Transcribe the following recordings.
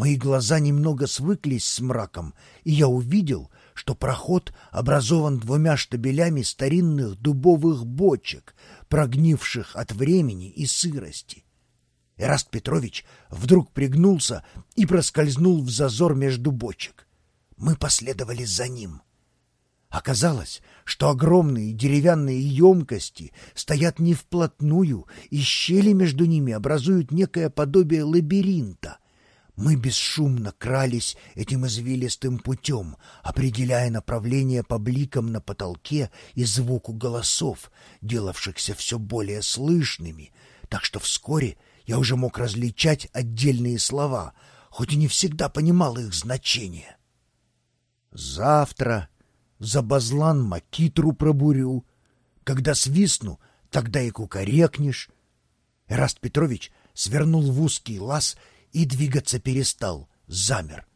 Мои глаза немного свыклись с мраком, и я увидел, что проход образован двумя штабелями старинных дубовых бочек, прогнивших от времени и сырости. Эраст Петрович вдруг пригнулся и проскользнул в зазор между бочек. Мы последовали за ним. Оказалось, что огромные деревянные емкости стоят не вплотную, и щели между ними образуют некое подобие лабиринта. Мы бесшумно крались этим извилистым путем, определяя направление по бликам на потолке и звуку голосов, делавшихся все более слышными, так что вскоре я уже мог различать отдельные слова, хоть и не всегда понимал их значение. «Завтра», за базлан макитру пробурю. Когда свистну, тогда и кукарекнешь. Эраст Петрович свернул в узкий лаз и двигаться перестал, замер.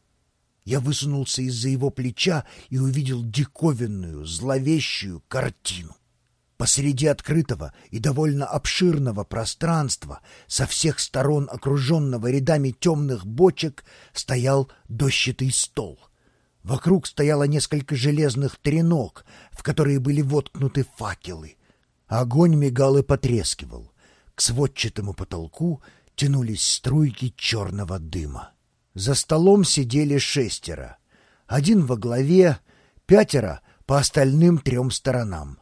Я высунулся из-за его плеча и увидел диковинную, зловещую картину. Посреди открытого и довольно обширного пространства, со всех сторон окруженного рядами темных бочек, стоял дощатый стол — Вокруг стояло несколько железных треног, в которые были воткнуты факелы. Огонь мигал и потрескивал. К сводчатому потолку тянулись струйки черного дыма. За столом сидели шестеро. Один во главе, пятеро по остальным трем сторонам.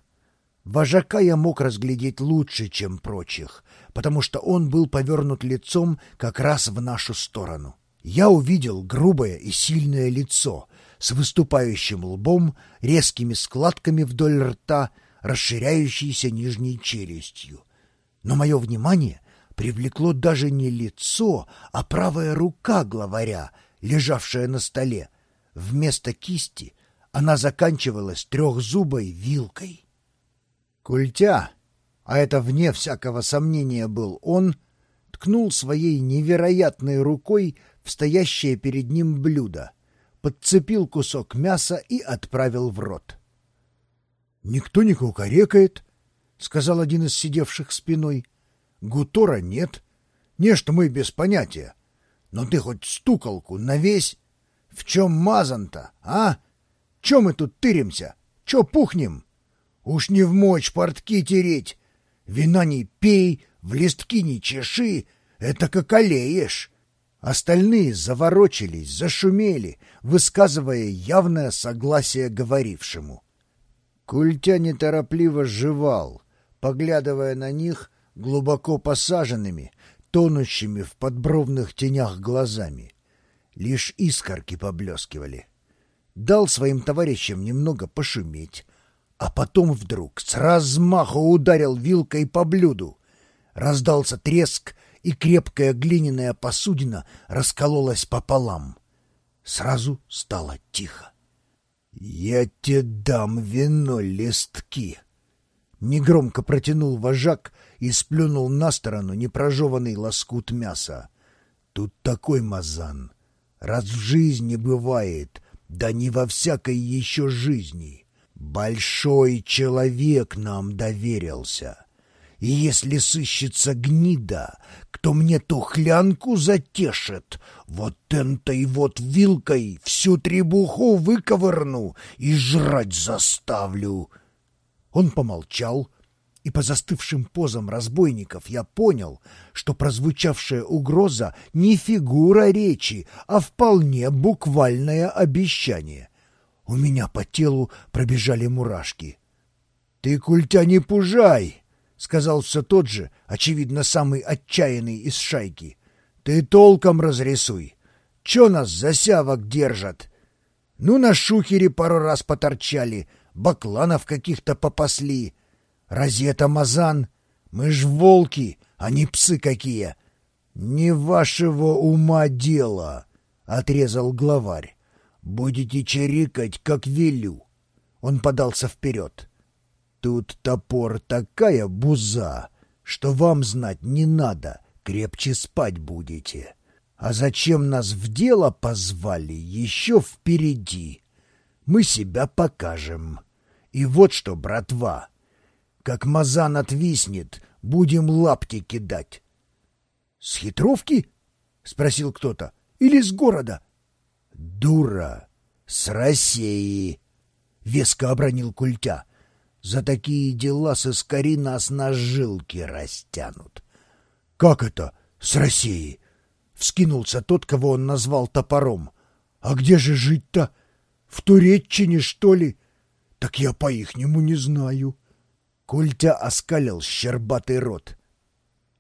Вожака я мог разглядеть лучше, чем прочих, потому что он был повернут лицом как раз в нашу сторону. Я увидел грубое и сильное лицо, с выступающим лбом, резкими складками вдоль рта, расширяющейся нижней челюстью. Но мое внимание привлекло даже не лицо, а правая рука главаря, лежавшая на столе. Вместо кисти она заканчивалась трехзубой вилкой. Культя, а это вне всякого сомнения был он, ткнул своей невероятной рукой в стоящее перед ним блюдо — подцепил кусок мяса и отправил в рот. — Никто не кукарекает, — сказал один из сидевших спиной. — Гутора нет. Не, что мы без понятия. Но ты хоть стуколку навесь. В чем мазан-то, а? Че мы тут тыремся? Че пухнем? Уж не в мочь портки тереть. Вина не пей, в листки не чеши, это как олеешь. Остальные заворочились, зашумели, высказывая явное согласие говорившему. Культя неторопливо жевал, поглядывая на них глубоко посаженными, тонущими в подбровных тенях глазами. Лишь искорки поблескивали. Дал своим товарищам немного пошуметь, а потом вдруг с размаху ударил вилкой по блюду. Раздался треск, и крепкая глиняная посудина раскололась пополам. Сразу стало тихо. «Я тебе дам вино листки!» Негромко протянул вожак и сплюнул на сторону непрожеванный лоскут мяса. «Тут такой мазан! Раз в жизни бывает, да не во всякой еще жизни! Большой человек нам доверился!» И если сыщется гнида, кто мне ту хлянку затешит, вот энтой вот вилкой всю требуху выковырну и жрать заставлю. Он помолчал, и по застывшим позам разбойников я понял, что прозвучавшая угроза не фигура речи, а вполне буквальное обещание. У меня по телу пробежали мурашки. — Ты, культя, не пужай! сказал все тот же, очевидно, самый отчаянный из шайки. Ты толком разрисуй. Че нас за сявок держат? Ну, на шухере пару раз поторчали, бакланов каких-то попасли. Разве это мазан? Мы ж волки, а не псы какие. Не вашего ума дело, — отрезал главарь. Будете чирикать, как велю. Он подался вперед. Тут топор такая буза, что вам знать не надо, крепче спать будете. А зачем нас в дело позвали, еще впереди. Мы себя покажем. И вот что, братва, как мазан отвиснет, будем лапти кидать. — С хитровки? — спросил кто-то. — или с города?» «Дура! С России!» — веско обронил Культя. «За такие дела соскори нас на жилки растянут». «Как это с России?» — вскинулся тот, кого он назвал топором. «А где же жить-то? В Туреччине, что ли? Так я по-ихнему не знаю». Культя оскалил щербатый рот.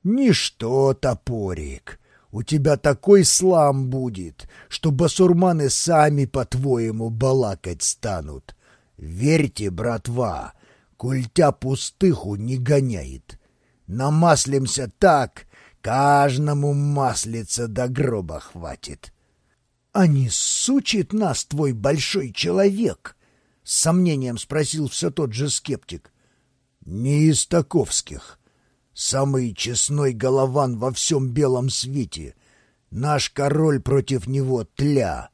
«Ничто, топорик, у тебя такой слам будет, что басурманы сами, по-твоему, балакать станут. Верьте, братва, культя пустыху не гоняет. Намаслимся так, каждому маслица до гроба хватит. — А не сучит нас твой большой человек? — с сомнением спросил все тот же скептик. — Не из таковских. Самый честной голован во всем белом свете. Наш король против него тля.